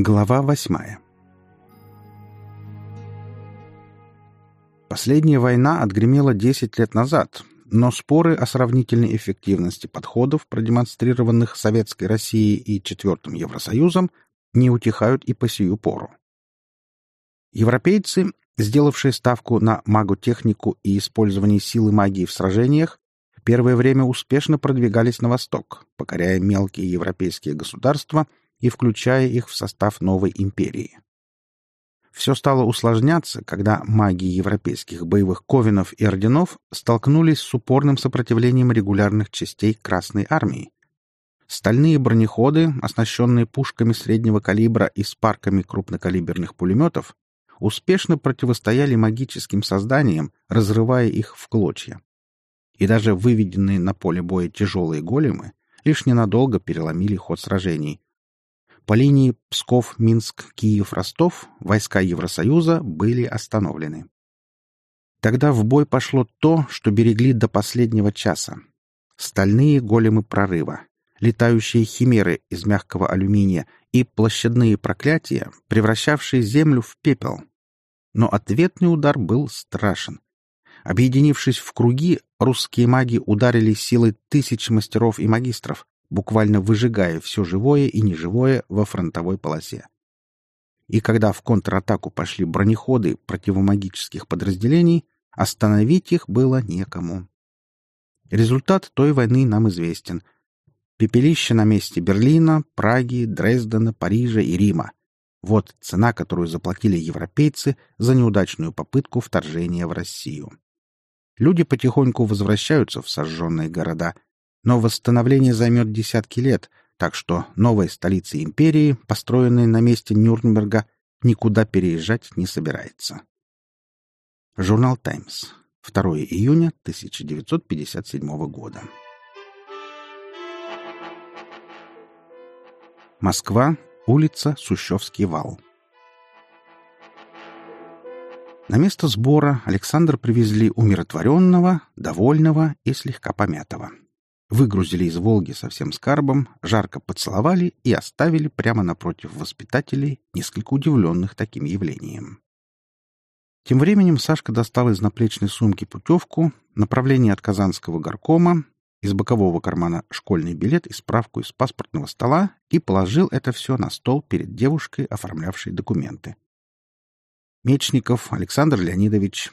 Глава восьмая Последняя война отгремела 10 лет назад, но споры о сравнительной эффективности подходов, продемонстрированных Советской Россией и Четвертым Евросоюзом, не утихают и по сию пору. Европейцы, сделавшие ставку на маготехнику и использование силы магии в сражениях, первое время успешно продвигались на восток, покоряя мелкие европейские государства и включая их в состав новой империи. Все стало усложняться, когда маги европейских боевых ковенов и орденов столкнулись с упорным сопротивлением регулярных частей Красной Армии. Стальные бронеходы, оснащенные пушками среднего калибра и с парками крупнокалиберных пулеметов, успешно противостояли магическим созданиям, разрывая их в клочья. И даже выведенные на поле боя тяжелые големы лишь ненадолго переломили ход сражений, по линии Псков, Минск, Киев, Ростов войска Евросоюза были остановлены. Тогда в бой пошло то, что берегли до последнего часа. Стальные големы прорыва, летающие химеры из мягкого алюминия и площадные проклятия, превращавшие землю в пепел. Но ответный удар был страшен. Объединившись в круги, русские маги ударили силой тысяч мастеров и магистров, буквально выжигая все живое и неживое во фронтовой полосе. И когда в контратаку пошли бронеходы противомагических подразделений, остановить их было некому. Результат той войны нам известен. Пепелище на месте Берлина, Праги, Дрездена, Парижа и Рима. Вот цена, которую заплатили европейцы за неудачную попытку вторжения в Россию. Люди потихоньку возвращаются в сожженные города – но восстановление займет десятки лет, так что новая столица империи, построенная на месте Нюрнберга, никуда переезжать не собирается. Журнал «Таймс». 2 июня 1957 года. Москва, улица Сущевский вал. На место сбора Александр привезли умиротворенного, довольного и слегка помятого выгрузили из «Волги» со всем скарбом, жарко поцеловали и оставили прямо напротив воспитателей, несколько удивленных таким явлением. Тем временем Сашка достал из наплечной сумки путевку, направление от Казанского горкома, из бокового кармана школьный билет и справку из паспортного стола и положил это все на стол перед девушкой, оформлявшей документы. Мечников Александр Леонидович.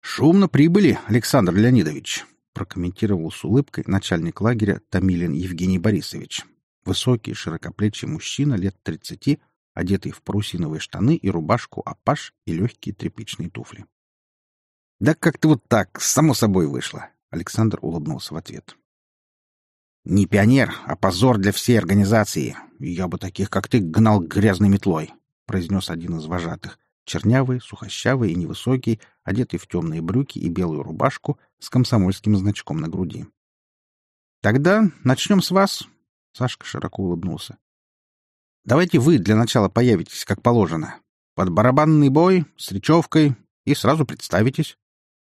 «Шумно прибыли, Александр Леонидович», прокомментировал с улыбкой начальник лагеря Томилин Евгений Борисович. Высокий, широкоплечий мужчина лет тридцати, одетый в парусиновые штаны и рубашку апаш и легкие тряпичные туфли. «Да как-то вот так, само собой вышло», — Александр улыбнулся в ответ. «Не пионер, а позор для всей организации. Я бы таких, как ты, гнал грязной метлой», — произнес один из вожатых, чернявый, сухощавый и невысокий, одетый в темные брюки и белую рубашку с комсомольским значком на груди. «Тогда начнем с вас», — Сашка широко улыбнулся. «Давайте вы для начала появитесь, как положено. Под барабанный бой, с речевкой, и сразу представитесь.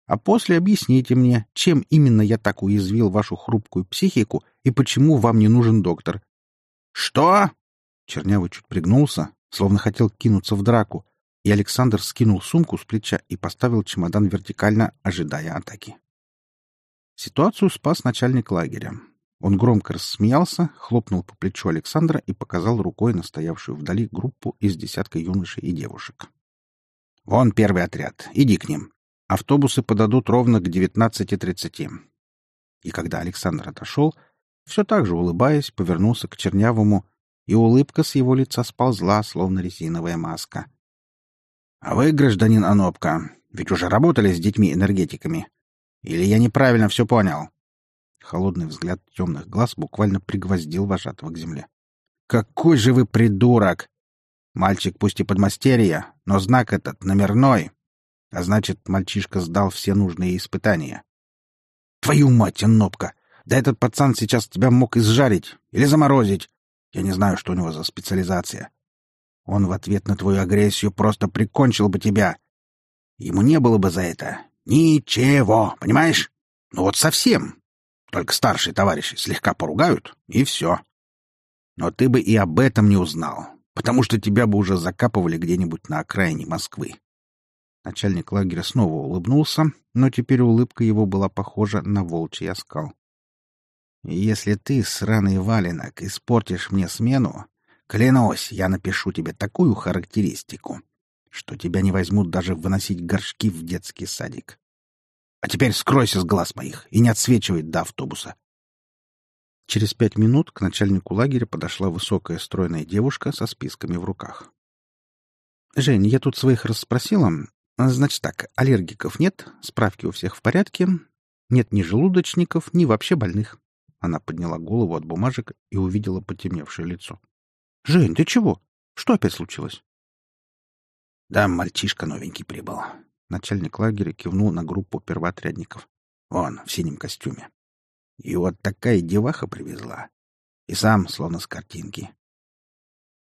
А после объясните мне, чем именно я так уязвил вашу хрупкую психику и почему вам не нужен доктор». «Что?» Чернявый чуть пригнулся, словно хотел кинуться в драку, и Александр скинул сумку с плеча и поставил чемодан вертикально, ожидая атаки. Ситуацию спас начальник лагеря. Он громко рассмеялся, хлопнул по плечу Александра и показал рукой на стоявшую вдали группу из десятка юношей и девушек. «Вон первый отряд. Иди к ним. Автобусы подадут ровно к 19.30». И когда Александр отошел, все так же улыбаясь, повернулся к Чернявому, и улыбка с его лица сползла, словно резиновая маска — а вы, гражданин Анопка, ведь уже работали с детьми-энергетиками. Или я неправильно все понял?» Холодный взгляд темных глаз буквально пригвоздил вожатого к земле. «Какой же вы придурок! Мальчик пусть и подмастерье, но знак этот номерной. А значит, мальчишка сдал все нужные испытания. Твою мать, Анопка! Да этот пацан сейчас тебя мог изжарить или заморозить. Я не знаю, что у него за специализация. Он в ответ на твою агрессию просто прикончил бы тебя. Ему не было бы за это ничего, понимаешь? Ну вот совсем. Только старшие товарищи слегка поругают, и все. Но ты бы и об этом не узнал. потому что тебя бы уже закапывали где-нибудь на окраине Москвы. Начальник лагеря снова улыбнулся, но теперь улыбка его была похожа на волчий оскал. «Если ты, сраный валенок, испортишь мне смену, клянусь, я напишу тебе такую характеристику, что тебя не возьмут даже выносить горшки в детский садик. А теперь скройся с глаз моих и не отсвечивай до автобуса. Через пять минут к начальнику лагеря подошла высокая стройная девушка со списками в руках. «Жень, я тут своих расспросила. Значит так, аллергиков нет, справки у всех в порядке, нет ни желудочников, ни вообще больных». Она подняла голову от бумажек и увидела потемневшее лицо. «Жень, ты чего? Что опять случилось?» «Да, мальчишка новенький прибыл». Начальник лагеря кивнул на группу первоотрядников. «Вон, в синем костюме. И вот такая деваха привезла. И сам, словно с картинки.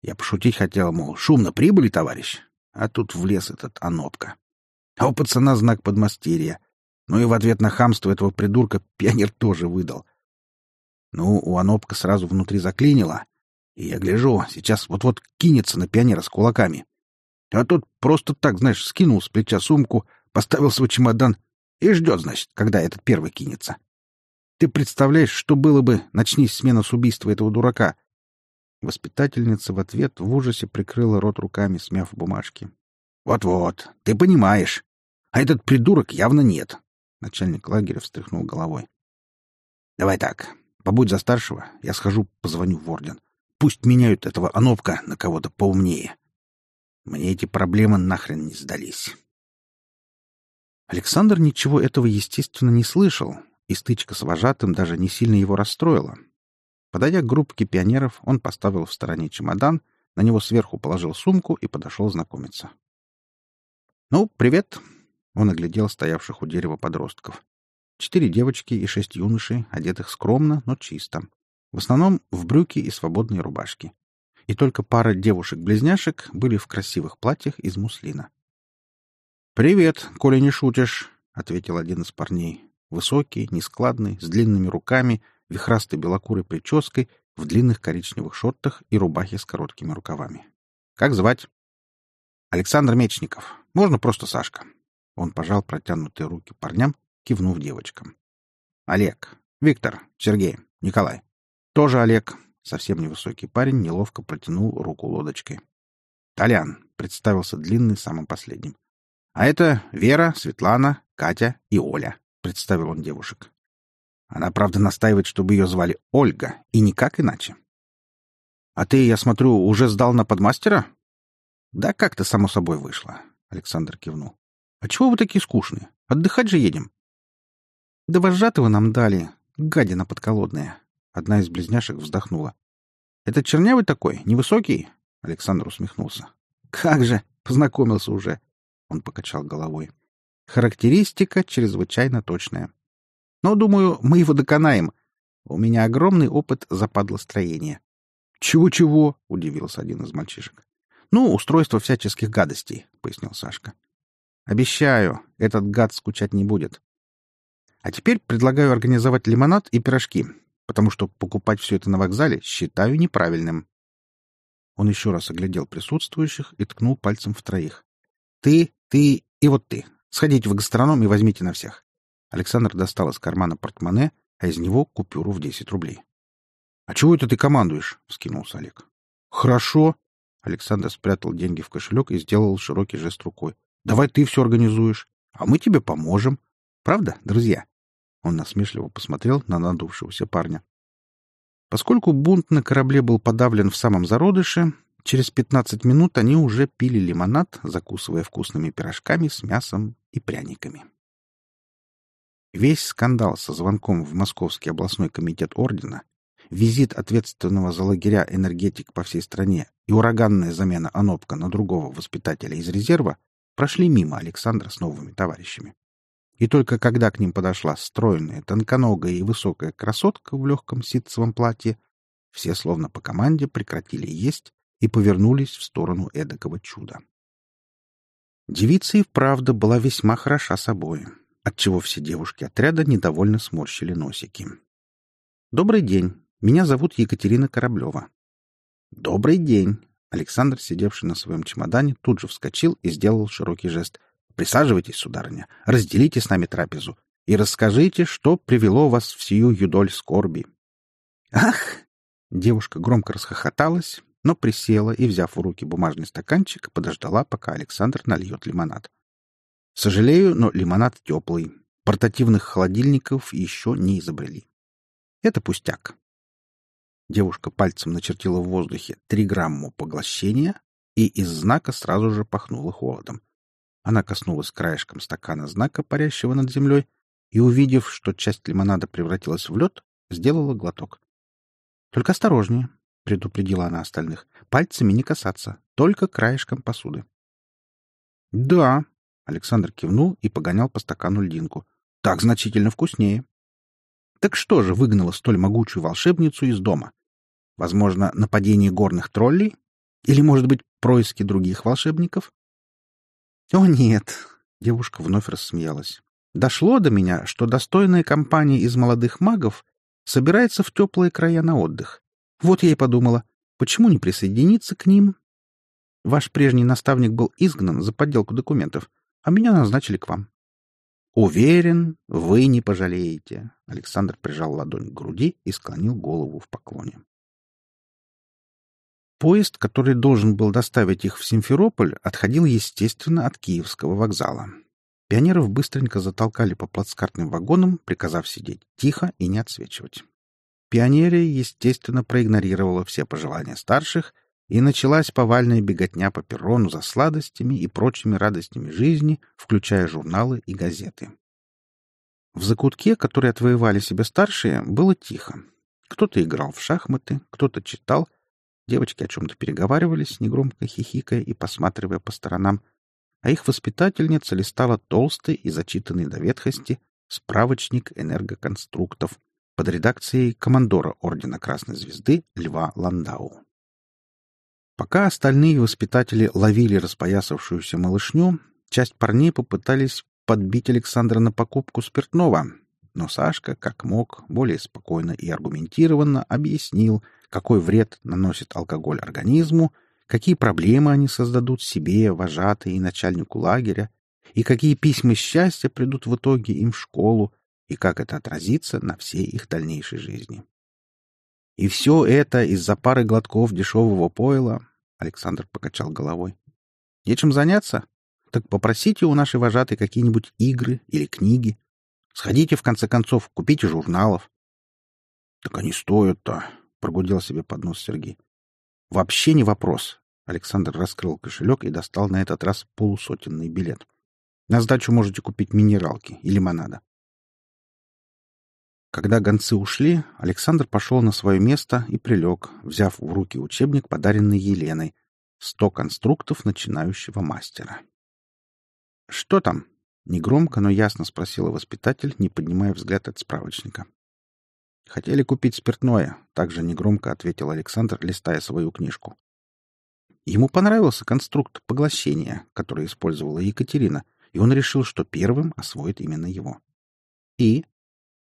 Я пошутить хотел, мол, шумно прибыли, товарищ. А тут влез этот Анопка. А у пацана знак подмастерья. Ну и в ответ на хамство этого придурка пионер тоже выдал. Ну, у Анопка сразу внутри заклинило. И я гляжу, сейчас вот-вот кинется на пионера с кулаками. А тот просто так, знаешь, скинул с плеча сумку, поставил свой чемодан и ждет, значит, когда этот первый кинется. Ты представляешь, что было бы, начнись смена с убийства этого дурака?» Воспитательница в ответ в ужасе прикрыла рот руками, смяв бумажки. «Вот-вот, ты понимаешь. А этот придурок явно нет». Начальник лагеря встряхнул головой. «Давай так, побудь за старшего, я схожу, позвоню в орден. Пусть меняют этого Оновка на кого-то поумнее. Мне эти проблемы нахрен не сдались». Александр ничего этого, естественно, не слышал, и стычка с вожатым даже не сильно его расстроила. Подойдя к группке пионеров, он поставил в стороне чемодан, на него сверху положил сумку и подошел знакомиться. «Ну, привет!» — он оглядел стоявших у дерева подростков. Четыре девочки и шесть юношей, одетых скромно, но чисто. В основном в брюки и свободные рубашки. И только пара девушек-близняшек были в красивых платьях из муслина. «Привет, коли не шутишь», — ответил один из парней. Высокий, нескладный, с длинными руками, вихрастой белокурой прической, в длинных коричневых шортах и рубахе с короткими рукавами. «Как звать?» «Александр Мечников. Можно просто Сашка». Он пожал протянутые руки парням, кивнув девочкам. «Олег. Виктор. Сергей. Николай. Тоже Олег». Совсем невысокий парень неловко протянул руку лодочкой. «Толян», — представился длинный самым последним. «А это Вера, Светлана, Катя и Оля» представил он девушек. Она, правда, настаивает, чтобы ее звали Ольга, и никак иначе. — А ты, я смотрю, уже сдал на подмастера? — Да как-то само собой вышло, — Александр кивнул. — А чего вы такие скучные? Отдыхать же едем. — Да вожатого нам дали, гадина подколодная. Одна из близняшек вздохнула. — Это чернявый такой, невысокий? — Александр усмехнулся. — Как же, познакомился уже. Он покачал головой. — Характеристика чрезвычайно точная. Но, думаю, мы его доконаем. У меня огромный опыт западлостроения. «Чего-чего?» — удивился один из мальчишек. «Ну, устройство всяческих гадостей», — пояснил Сашка. «Обещаю, этот гад скучать не будет. А теперь предлагаю организовать лимонад и пирожки, потому что покупать все это на вокзале считаю неправильным». Он еще раз оглядел присутствующих и ткнул пальцем в троих. «Ты, ты и вот ты. Сходите в гастроном и возьмите на всех. Александр достал из кармана портмоне, а из него купюру в десять рублей. — А чего это ты командуешь? — вскинулся Олег. — Хорошо. Александр спрятал деньги в кошелек и сделал широкий жест рукой. — Давай ты все организуешь, а мы тебе поможем. Правда, друзья? Он насмешливо посмотрел на надувшегося парня. Поскольку бунт на корабле был подавлен в самом зародыше, Через пятнадцать минут они уже пили лимонад, закусывая вкусными пирожками с мясом и пряниками. Весь скандал со звонком в Московский областной комитет ордена, визит ответственного за лагеря энергетик по всей стране и ураганная замена Анопка на другого воспитателя из резерва прошли мимо Александра с новыми товарищами. И только когда к ним подошла стройная, тонконогая и высокая красотка в легком ситцевом платье, все словно по команде прекратили есть и повернулись в сторону эдакого чуда. Девица и вправду была весьма хороша собой, отчего все девушки отряда недовольно сморщили носики. «Добрый день. Меня зовут Екатерина Кораблева». «Добрый день!» — Александр, сидевший на своем чемодане, тут же вскочил и сделал широкий жест. «Присаживайтесь, сударыня, разделите с нами трапезу и расскажите, что привело вас в сию юдоль скорби». «Ах!» Девушка громко расхохоталась, но присела и, взяв в руки бумажный стаканчик, подождала, пока Александр нальет лимонад. «Сожалею, но лимонад теплый. Портативных холодильников еще не изобрели. Это пустяк. Девушка пальцем начертила в воздухе три грамма поглощения и из знака сразу же пахнула холодом. Она коснулась краешком стакана знака, парящего над землей, и, увидев, что часть лимонада превратилась в лед, сделала глоток. «Только осторожнее», — предупредила она остальных. «Пальцами не касаться, только краешком посуды». «Да», — Александр кивнул и погонял по стакану льдинку. «Так значительно вкуснее». Так что же выгнало столь могучую волшебницу из дома? Возможно, нападение горных троллей? Или, может быть, происки других волшебников? О, нет! Девушка вновь рассмеялась. Дошло до меня, что достойная компания из молодых магов собирается в теплые края на отдых. Вот я и подумала, почему не присоединиться к ним? Ваш прежний наставник был изгнан за подделку документов, а меня назначили к вам. «Уверен, вы не пожалеете», — Александр прижал ладонь к груди и склонил голову в поклоне. Поезд, который должен был доставить их в Симферополь, отходил, естественно, от Киевского вокзала. Пионеров быстренько затолкали по плацкартным вагонам, приказав сидеть тихо и не отсвечивать. Пионерия, естественно, проигнорировала все пожелания старших и началась повальная беготня по перрону за сладостями и прочими радостями жизни, включая журналы и газеты. В закутке, который отвоевали себе старшие, было тихо. Кто-то играл в шахматы, кто-то читал, девочки о чем-то переговаривались, негромко хихикая и посматривая по сторонам, а их воспитательница листала толстый и зачитанный до ветхости справочник энергоконструктов под редакцией командора Ордена Красной Звезды Льва Ландау. Пока остальные воспитатели ловили распоясавшуюся малышню, часть парней попытались подбить Александра на покупку спиртного, но Сашка, как мог, более спокойно и аргументированно объяснил, какой вред наносит алкоголь организму, какие проблемы они создадут себе, вожатые и начальнику лагеря, и какие письма счастья придут в итоге им в школу, и как это отразится на всей их дальнейшей жизни. И все это из-за пары глотков дешевого пойла, — Александр покачал головой. — Нечем заняться? Так попросите у нашей вожатой какие-нибудь игры или книги. Сходите, в конце концов, купите журналов. — Так они стоят-то, — прогудел себе под нос Сергей. — Вообще не вопрос. Александр раскрыл кошелек и достал на этот раз полусотенный билет. На сдачу можете купить минералки и лимонада. Когда гонцы ушли, Александр пошел на свое место и прилег, взяв в руки учебник, подаренный Еленой. «Сто конструктов начинающего мастера». «Что там?» — негромко, но ясно спросила воспитатель, не поднимая взгляд от справочника. «Хотели купить спиртное», — также негромко ответил Александр, листая свою книжку. Ему понравился конструкт поглощения, который использовала Екатерина, и он решил, что первым освоит именно его. «И?»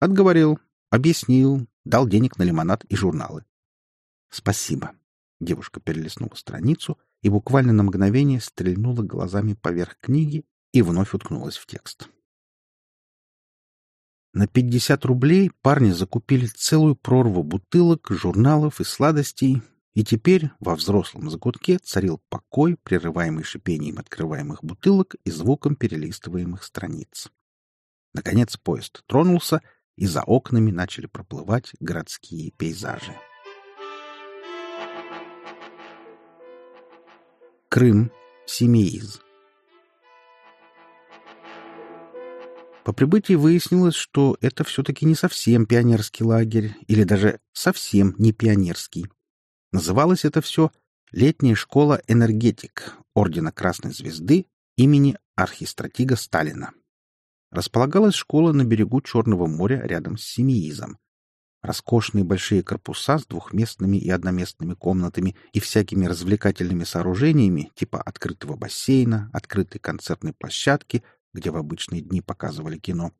Отговорил, объяснил, дал денег на лимонад и журналы. «Спасибо». Девушка перелистнула страницу и буквально на мгновение стрельнула глазами поверх книги и вновь уткнулась в текст. На пятьдесят рублей парни закупили целую прорву бутылок, журналов и сладостей, и теперь во взрослом закутке царил покой, прерываемый шипением открываемых бутылок и звуком перелистываемых страниц. Наконец поезд тронулся, и за окнами начали проплывать городские пейзажи. Крым, Семеиз. По прибытии выяснилось, что это все-таки не совсем пионерский лагерь, или даже совсем не пионерский. Называлось это все «Летняя школа энергетик» Ордена Красной Звезды имени архистратига Сталина располагалась школа на берегу Черного моря рядом с Семиизом. Роскошные большие корпуса с двухместными и одноместными комнатами и всякими развлекательными сооружениями типа открытого бассейна, открытой концертной площадки, где в обычные дни показывали кино.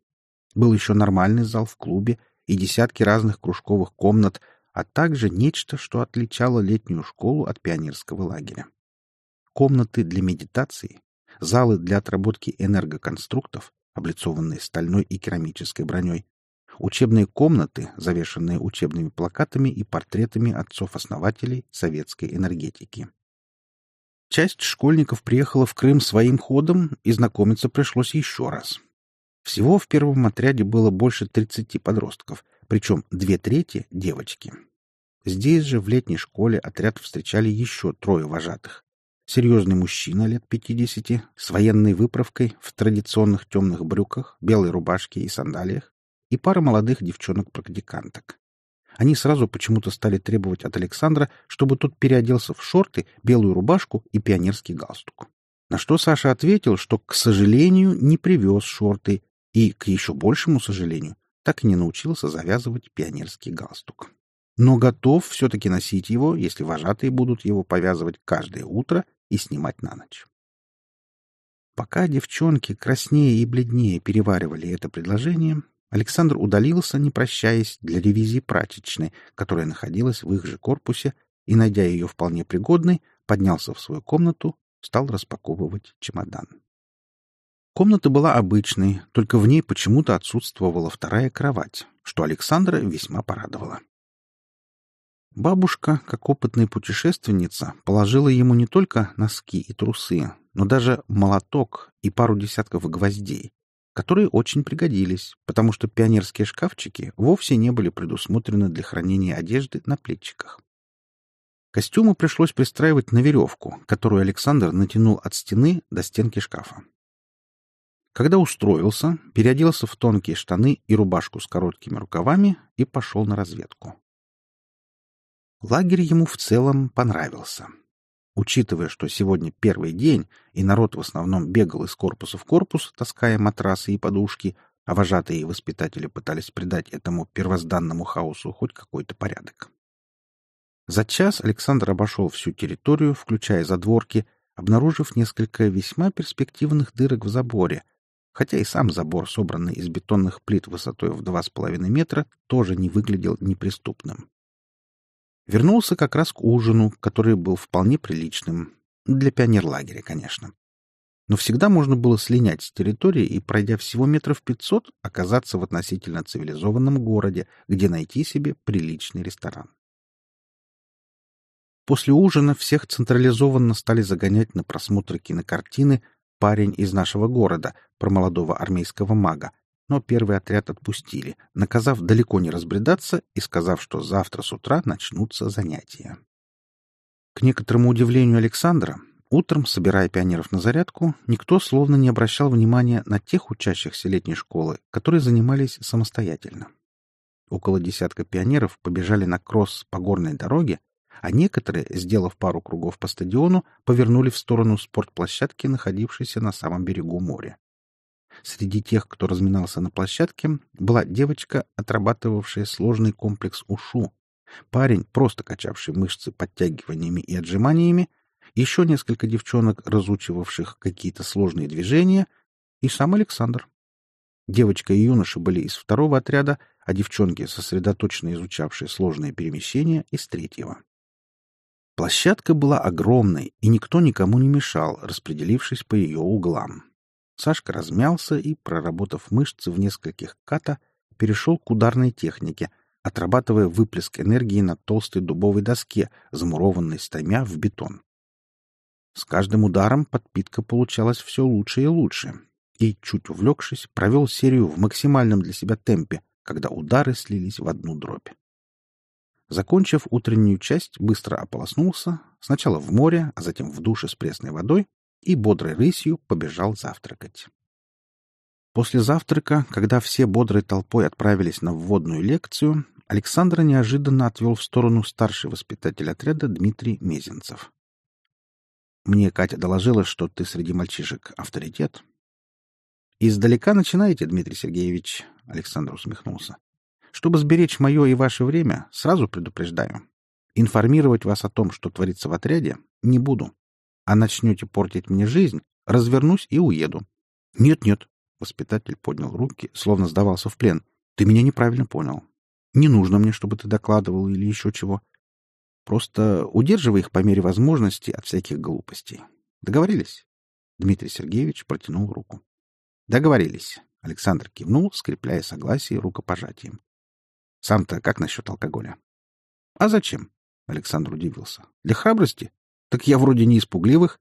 Был еще нормальный зал в клубе и десятки разных кружковых комнат, а также нечто, что отличало летнюю школу от пионерского лагеря. Комнаты для медитации, залы для отработки энергоконструктов, облицованные стальной и керамической броней, учебные комнаты, завешенные учебными плакатами и портретами отцов-основателей советской энергетики. Часть школьников приехала в Крым своим ходом, и знакомиться пришлось еще раз. Всего в первом отряде было больше 30 подростков, причем две трети — девочки. Здесь же, в летней школе, отряд встречали еще трое вожатых. Серьезный мужчина лет 50 с военной выправкой в традиционных темных брюках, белой рубашке и сандалиях, и пара молодых девчонок-практиканток. Они сразу почему-то стали требовать от Александра, чтобы тот переоделся в шорты, белую рубашку и пионерский галстук. На что Саша ответил, что, к сожалению, не привез шорты и, к еще большему сожалению, так и не научился завязывать пионерский галстук. Но готов все-таки носить его, если вожатые будут его повязывать каждое утро и снимать на ночь. Пока девчонки краснее и бледнее переваривали это предложение, Александр удалился, не прощаясь, для ревизии прачечной, которая находилась в их же корпусе, и, найдя ее вполне пригодной, поднялся в свою комнату, стал распаковывать чемодан. Комната была обычной, только в ней почему-то отсутствовала вторая кровать, что Александра весьма порадовало. Бабушка, как опытная путешественница, положила ему не только носки и трусы, но даже молоток и пару десятков гвоздей, которые очень пригодились, потому что пионерские шкафчики вовсе не были предусмотрены для хранения одежды на плечиках. Костюмы пришлось пристраивать на веревку, которую Александр натянул от стены до стенки шкафа. Когда устроился, переоделся в тонкие штаны и рубашку с короткими рукавами и пошел на разведку. Лагерь ему в целом понравился. Учитывая, что сегодня первый день, и народ в основном бегал из корпуса в корпус, таская матрасы и подушки, а вожатые и воспитатели пытались придать этому первозданному хаосу хоть какой-то порядок. За час Александр обошел всю территорию, включая задворки, обнаружив несколько весьма перспективных дырок в заборе, хотя и сам забор, собранный из бетонных плит высотой в два с половиной метра, тоже не выглядел неприступным. Вернулся как раз к ужину, который был вполне приличным. Для пионерлагеря, конечно. Но всегда можно было слинять с территории и, пройдя всего метров пятьсот, оказаться в относительно цивилизованном городе, где найти себе приличный ресторан. После ужина всех централизованно стали загонять на просмотр кинокартины «Парень из нашего города» про молодого армейского мага, но первый отряд отпустили, наказав далеко не разбредаться и сказав, что завтра с утра начнутся занятия. К некоторому удивлению Александра, утром, собирая пионеров на зарядку, никто словно не обращал внимания на тех учащихся летней школы, которые занимались самостоятельно. Около десятка пионеров побежали на кросс по горной дороге, а некоторые, сделав пару кругов по стадиону, повернули в сторону спортплощадки, находившейся на самом берегу моря. Среди тех, кто разминался на площадке, была девочка, отрабатывавшая сложный комплекс УШУ, парень, просто качавший мышцы подтягиваниями и отжиманиями, еще несколько девчонок, разучивавших какие-то сложные движения, и сам Александр. Девочка и юноша были из второго отряда, а девчонки, сосредоточенно изучавшие сложные перемещения, из третьего. Площадка была огромной, и никто никому не мешал, распределившись по ее углам. Сашка размялся и, проработав мышцы в нескольких ката, перешел к ударной технике, отрабатывая выплеск энергии на толстой дубовой доске, замурованной стаймя в бетон. С каждым ударом подпитка получалась все лучше и лучше, и, чуть увлекшись, провел серию в максимальном для себя темпе, когда удары слились в одну дробь. Закончив утреннюю часть, быстро ополоснулся, сначала в море, а затем в душе с пресной водой, и бодрой рысью побежал завтракать. После завтрака, когда все бодрой толпой отправились на вводную лекцию, Александра неожиданно отвел в сторону старший воспитатель отряда Дмитрий Мезенцев. «Мне Катя доложила, что ты среди мальчишек авторитет». «Издалека начинаете, Дмитрий Сергеевич», — Александр усмехнулся. «Чтобы сберечь мое и ваше время, сразу предупреждаю. Информировать вас о том, что творится в отряде, не буду а начнете портить мне жизнь, развернусь и уеду. Нет, нет, воспитатель поднял руки, словно сдавался в плен. Ты меня неправильно понял. Не нужно мне, чтобы ты докладывал или еще чего. Просто удерживай их по мере возможности от всяких глупостей. Договорились?» Дмитрий Сергеевич протянул руку. «Договорились». Александр кивнул, скрепляя согласие рукопожатием. «Сам-то как насчет алкоголя?» «А зачем?» — Александр удивился. «Для храбрости? Так я вроде не испугливых.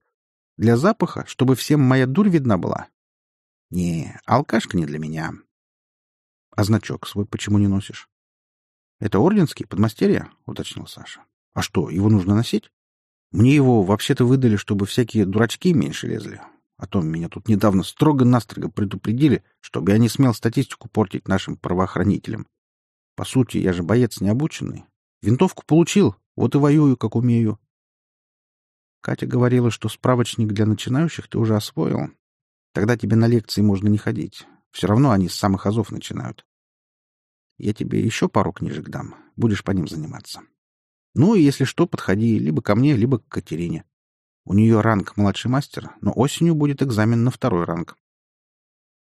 Для запаха, чтобы всем моя дурь видна была?» «Не, алкашка не для меня». «А значок свой почему не носишь?» «Это орденский, подмастерье?» — уточнил Саша. «А что, его нужно носить?» «Мне его вообще-то выдали, чтобы всякие дурачки меньше лезли. А то меня тут недавно строго-настрого предупредили, чтобы я не смел статистику портить нашим правоохранителям. По сути, я же боец необученный. Винтовку получил, вот и воюю, как умею. Катя говорила, что справочник для начинающих ты уже освоил. Тогда тебе на лекции можно не ходить. Все равно они с самых азов начинают. Я тебе еще пару книжек дам. Будешь по ним заниматься. Ну и если что, подходи либо ко мне, либо к Катерине. У нее ранг младший мастер, но осенью будет экзамен на второй ранг.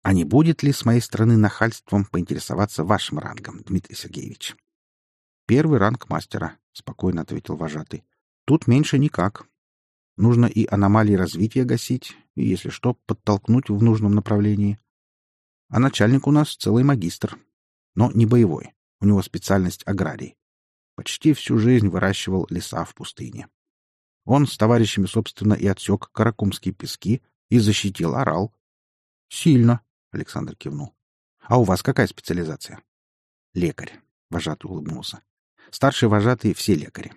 А не будет ли с моей стороны нахальством поинтересоваться вашим рангом, Дмитрий Сергеевич? Первый ранг мастера, спокойно ответил вожатый. Тут меньше никак. Нужно и аномалии развития гасить, и, если что, подтолкнуть в нужном направлении. А начальник у нас целый магистр. Но не боевой. У него специальность аграрий. Почти всю жизнь выращивал леса в пустыне. Он с товарищами, собственно, и отсек каракумские пески и защитил орал. — Сильно, — Александр кивнул. — А у вас какая специализация? — Лекарь, — вожатый улыбнулся. — Старшие вожатые все лекари.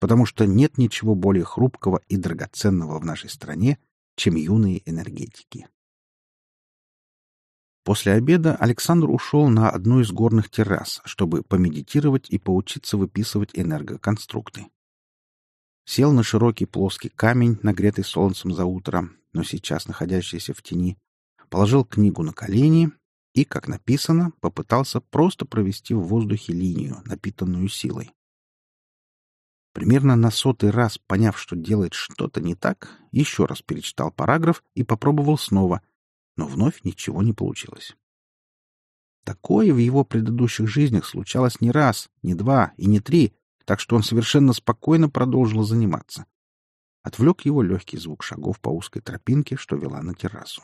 Потому что нет ничего более хрупкого и драгоценного в нашей стране, чем юные энергетики. После обеда Александр ушел на одну из горных террас, чтобы помедитировать и поучиться выписывать энергоконструкты. Сел на широкий плоский камень, нагретый солнцем за утро, но сейчас находящийся в тени, положил книгу на колени и, как написано, попытался просто провести в воздухе линию, напитанную силой. Примерно на сотый раз, поняв, что делает что-то не так, еще раз перечитал параграф и попробовал снова, но вновь ничего не получилось. Такое в его предыдущих жизнях случалось не раз, не два и не три, так что он совершенно спокойно продолжил заниматься. Отвлек его легкий звук шагов по узкой тропинке, что вела на террасу.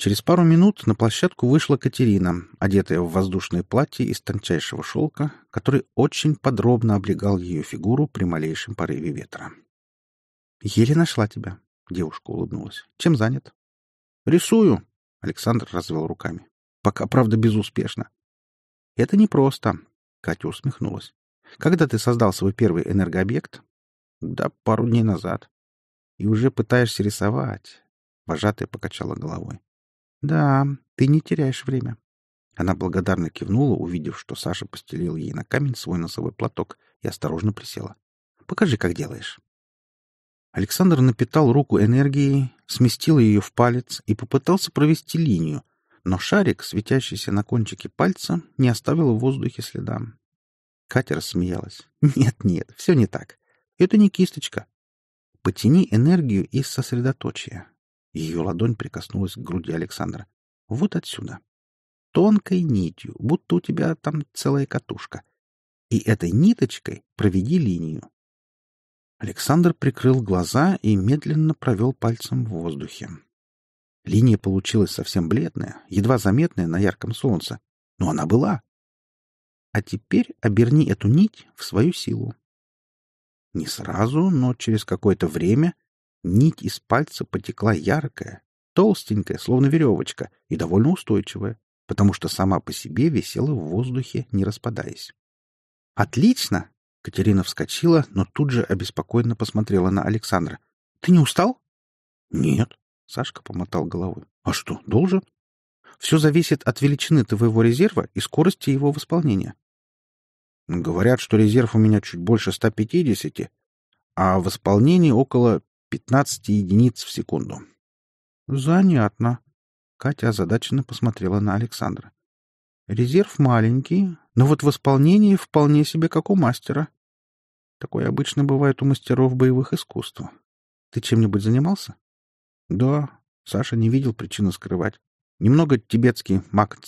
Через пару минут на площадку вышла Катерина, одетая в воздушное платье из тончайшего шелка, который очень подробно облегал ее фигуру при малейшем порыве ветра. «Еле нашла тебя», — девушка улыбнулась. «Чем занят?» «Рисую», — Александр развел руками. «Пока, правда, безуспешно». «Это непросто», — Катя усмехнулась. Когда ты создал свой первый энергообъект? Да пару дней назад. И уже пытаешься рисовать. Вожатая покачала головой. Да, ты не теряешь время. Она благодарно кивнула, увидев, что Саша постелил ей на камень свой носовой платок и осторожно присела. Покажи, как делаешь. Александр напитал руку энергией, сместил ее в палец и попытался провести линию, но шарик, светящийся на кончике пальца, не оставил в воздухе следа. Катя рассмеялась. «Нет, нет, все не так. Это не кисточка. Потяни энергию из сосредоточия». Ее ладонь прикоснулась к груди Александра. «Вот отсюда. Тонкой нитью, будто у тебя там целая катушка. И этой ниточкой проведи линию». Александр прикрыл глаза и медленно провел пальцем в воздухе. Линия получилась совсем бледная, едва заметная на ярком солнце, но она была. А теперь оберни эту нить в свою силу. Не сразу, но через какое-то время нить из пальца потекла яркая, толстенькая, словно веревочка, и довольно устойчивая, потому что сама по себе висела в воздухе, не распадаясь. «Отлично!» — Катерина вскочила, но тут же обеспокоенно посмотрела на Александра. «Ты не устал?» «Нет», — Сашка помотал головой. «А что, должен?» «Все зависит от величины твоего резерва и скорости его восполнения. Говорят, что резерв у меня чуть больше 150, а в исполнении около 15 единиц в секунду. Занятно. Катя озадаченно посмотрела на Александра. Резерв маленький, но вот в исполнении вполне себе как у мастера. Такое обычно бывает у мастеров боевых искусств. Ты чем-нибудь занимался? Да, Саша не видел причины скрывать. Немного тибетский мак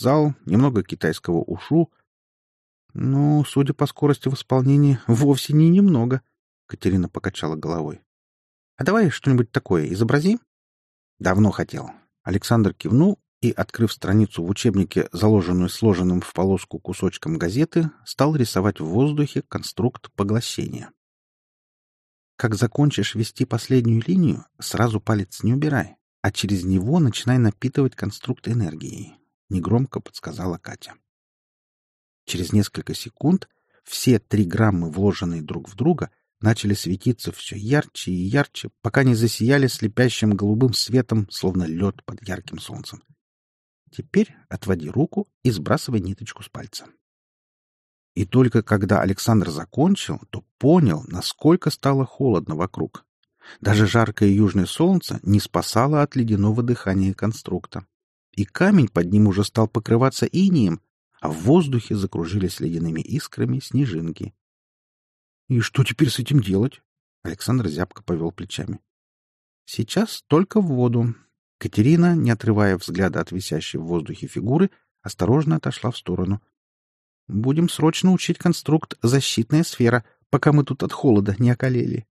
немного китайского ушу — Ну, судя по скорости восполнения, вовсе не немного. Катерина покачала головой. А давай что-нибудь такое изобрази. Давно хотел. Александр кивнул и, открыв страницу в учебнике, заложенную сложенным в полоску кусочком газеты, стал рисовать в воздухе конструкт поглощения. Как закончишь вести последнюю линию, сразу палец не убирай, а через него начинай напитывать конструкт энергией, — негромко подсказала Катя. Через несколько секунд все три граммы, вложенные друг в друга, начали светиться все ярче и ярче, пока не засияли слепящим голубым светом, словно лед под ярким солнцем. Теперь отводи руку и сбрасывай ниточку с пальца. И только когда Александр закончил, то понял, насколько стало холодно вокруг. Даже жаркое южное солнце не спасало от ледяного дыхания конструкта. И камень под ним уже стал покрываться инием, а в воздухе закружились ледяными искрами снежинки. «И что теперь с этим делать?» Александр зябко повел плечами. «Сейчас только в воду». Катерина, не отрывая взгляда от висящей в воздухе фигуры, осторожно отошла в сторону. «Будем срочно учить конструкт «Защитная сфера», пока мы тут от холода не околели».